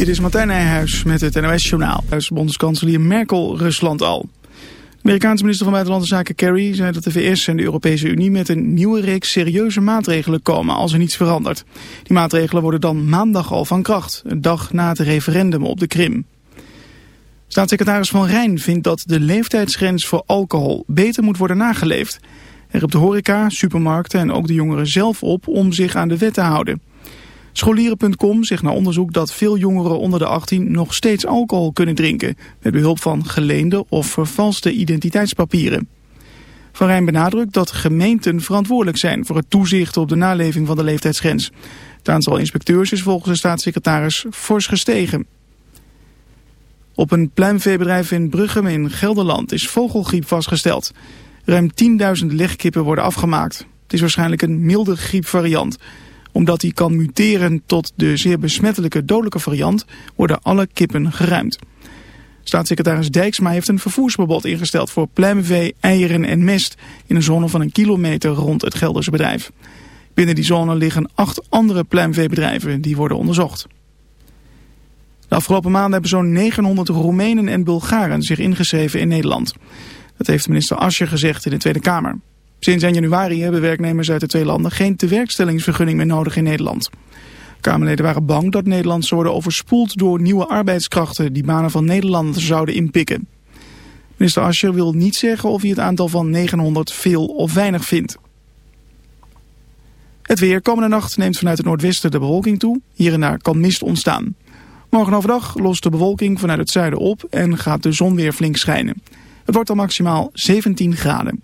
Dit is Martijn Nijhuis met het NOS-journaal. Bondskanselier Merkel Rusland al. Amerikaanse minister van Buitenlandse Zaken Kerry zei dat de VS en de Europese Unie met een nieuwe reeks serieuze maatregelen komen als er niets verandert. Die maatregelen worden dan maandag al van kracht, een dag na het referendum op de Krim. Staatssecretaris Van Rijn vindt dat de leeftijdsgrens voor alcohol beter moet worden nageleefd. Er op de horeca, supermarkten en ook de jongeren zelf op om zich aan de wet te houden. Scholieren.com zegt na onderzoek dat veel jongeren onder de 18 nog steeds alcohol kunnen drinken, met behulp van geleende of vervalste identiteitspapieren. Van Rijn benadrukt dat gemeenten verantwoordelijk zijn voor het toezicht op de naleving van de leeftijdsgrens. Het aantal inspecteurs is volgens de staatssecretaris fors gestegen. Op een pluimveebedrijf in Bruggem in Gelderland is vogelgriep vastgesteld. Ruim 10.000 legkippen worden afgemaakt. Het is waarschijnlijk een milde griepvariant omdat die kan muteren tot de zeer besmettelijke dodelijke variant, worden alle kippen geruimd. Staatssecretaris Dijksma heeft een vervoersverbod ingesteld voor pluimvee, eieren en mest in een zone van een kilometer rond het Gelderse bedrijf. Binnen die zone liggen acht andere pluimveebedrijven die worden onderzocht. De afgelopen maanden hebben zo'n 900 Roemenen en Bulgaren zich ingeschreven in Nederland. Dat heeft minister Ascher gezegd in de Tweede Kamer. Sinds 1 januari hebben werknemers uit de twee landen geen tewerkstellingsvergunning meer nodig in Nederland. Kamerleden waren bang dat Nederland zou worden overspoeld door nieuwe arbeidskrachten die banen van Nederlanders zouden inpikken. Minister Ascher wil niet zeggen of hij het aantal van 900 veel of weinig vindt. Het weer komende nacht neemt vanuit het noordwesten de bewolking toe. Hier en daar kan mist ontstaan. Morgen overdag lost de bewolking vanuit het zuiden op en gaat de zon weer flink schijnen. Het wordt al maximaal 17 graden.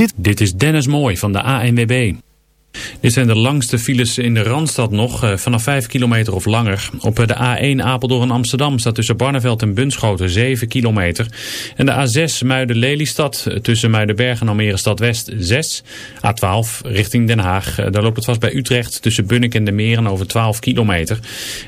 Dit... Dit is Dennis Mooi van de ANWB. Dit zijn de langste files in de Randstad nog, eh, vanaf 5 kilometer of langer. Op eh, de A1 Apeldoorn Amsterdam staat tussen Barneveld en Bunschoten 7 kilometer. En de A6 Muiden-Lelystad eh, tussen Muidenberg en Almere Stad West 6. A12 richting Den Haag, daar loopt het vast bij Utrecht tussen Bunnik en de Meren over 12 kilometer.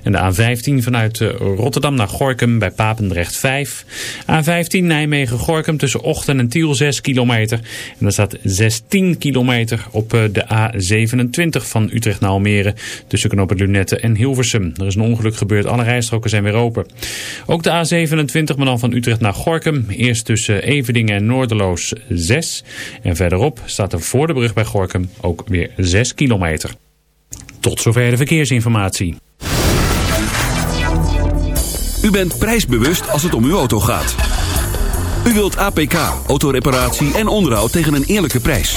En de A15 vanuit Rotterdam naar Gorkum bij Papendrecht 5. A15 Nijmegen-Gorkum tussen Ochten en Tiel 6 kilometer. En daar staat 16 kilometer op de A7. 27 van Utrecht naar Almere tussen knoppen Lunette en Hilversum. Er is een ongeluk gebeurd, alle rijstroken zijn weer open. Ook de A27, maar dan van Utrecht naar Gorkum. Eerst tussen Evedingen en Noorderloos 6. En verderop staat er voor de brug bij Gorkum ook weer 6 kilometer. Tot zover de verkeersinformatie. U bent prijsbewust als het om uw auto gaat. U wilt APK, autoreparatie en onderhoud tegen een eerlijke prijs.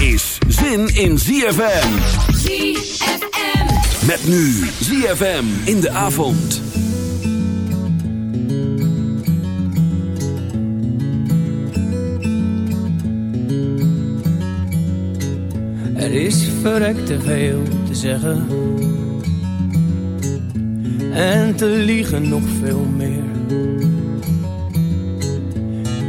is zin in ZFM. ZFM. Met nu ZFM in de avond. Er is verrekt te veel te zeggen. En te liegen nog veel meer.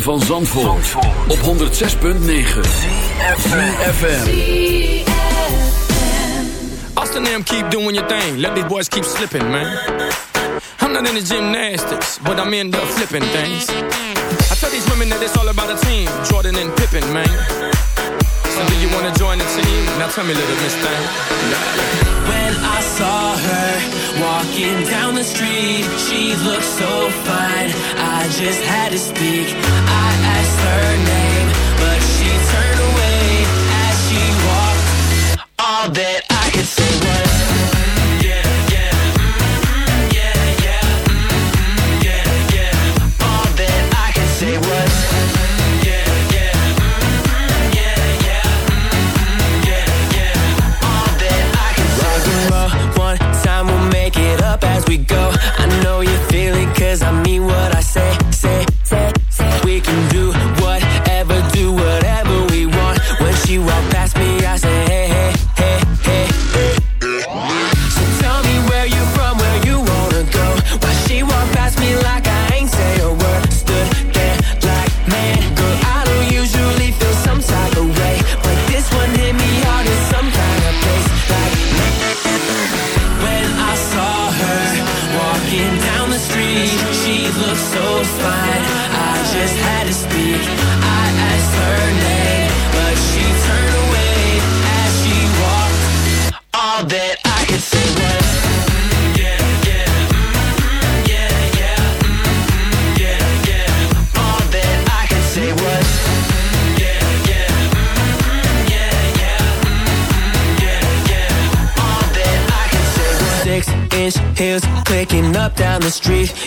van Zandvoort, Zandvoort. op 106.9 CFFM Austin them keep doing your thing, let these boys keep slipping man. I'm not in the gymnastics, but I'm in the flipping things. I tell these women that it's all about a team, Jordan and Pippen man. So do you wanna join the team? Now tell me little miss thing When I saw her, walking down the street, she looked so fine. I just had to speak. I asked her name. street.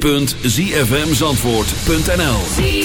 www.zfmzandvoort.nl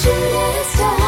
是月色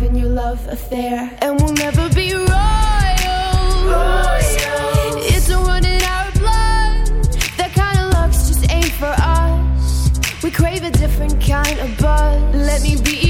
up in your love affair, and we'll never be royals. It's a run in our blood. That kind of luck's just ain't for us. We crave a different kind of buzz. Let me be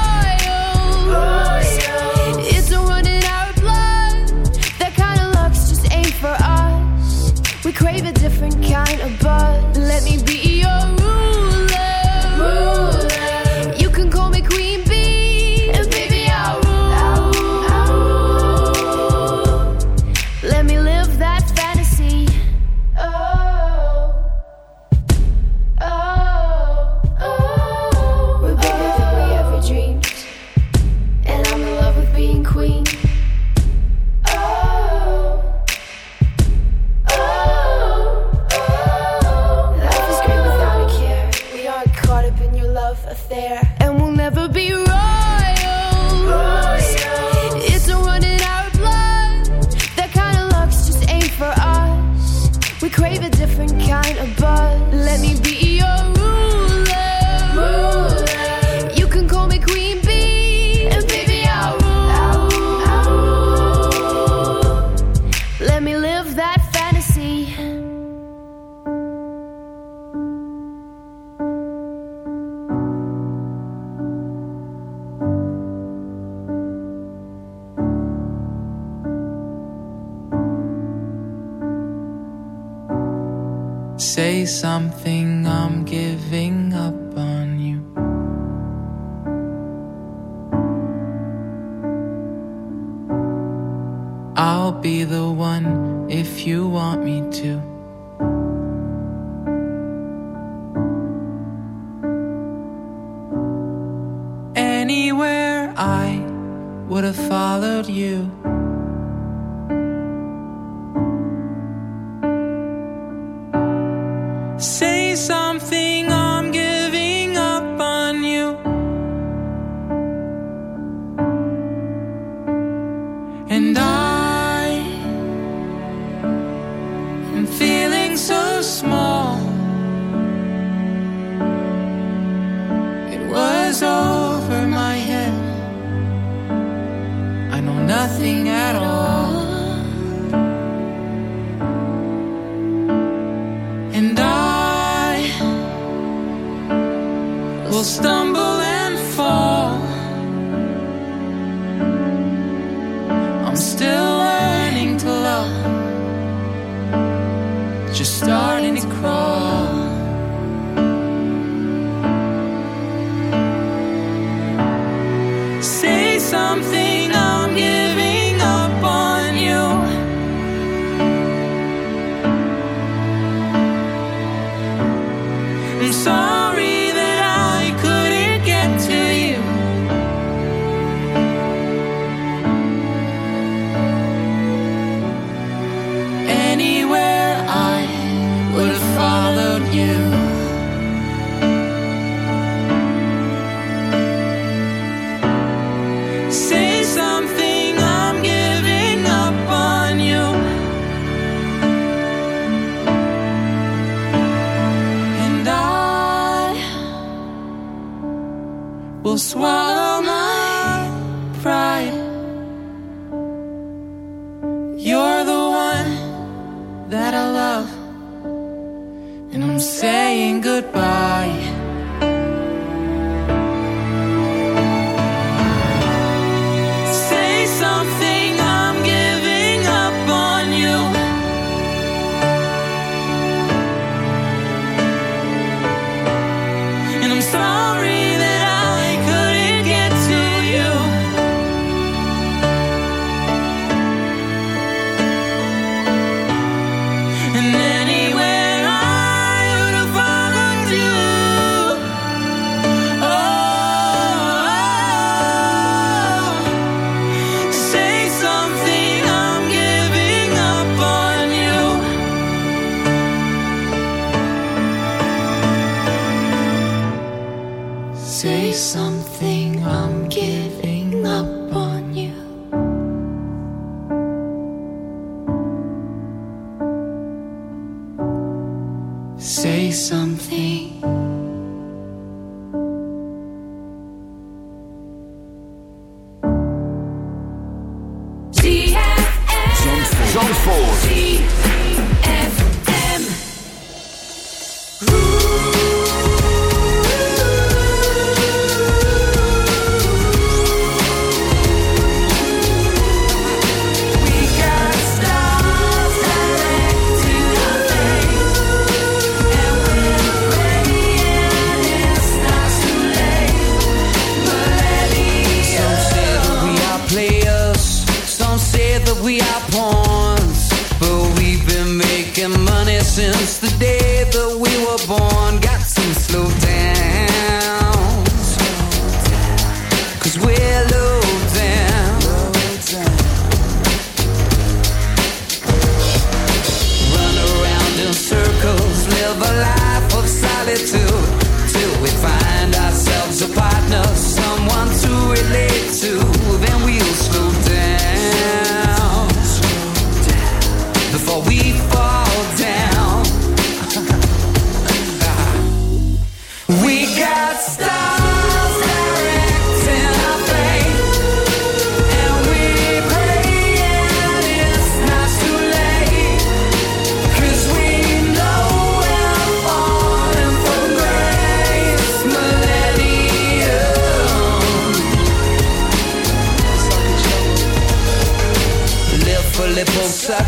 Will stumble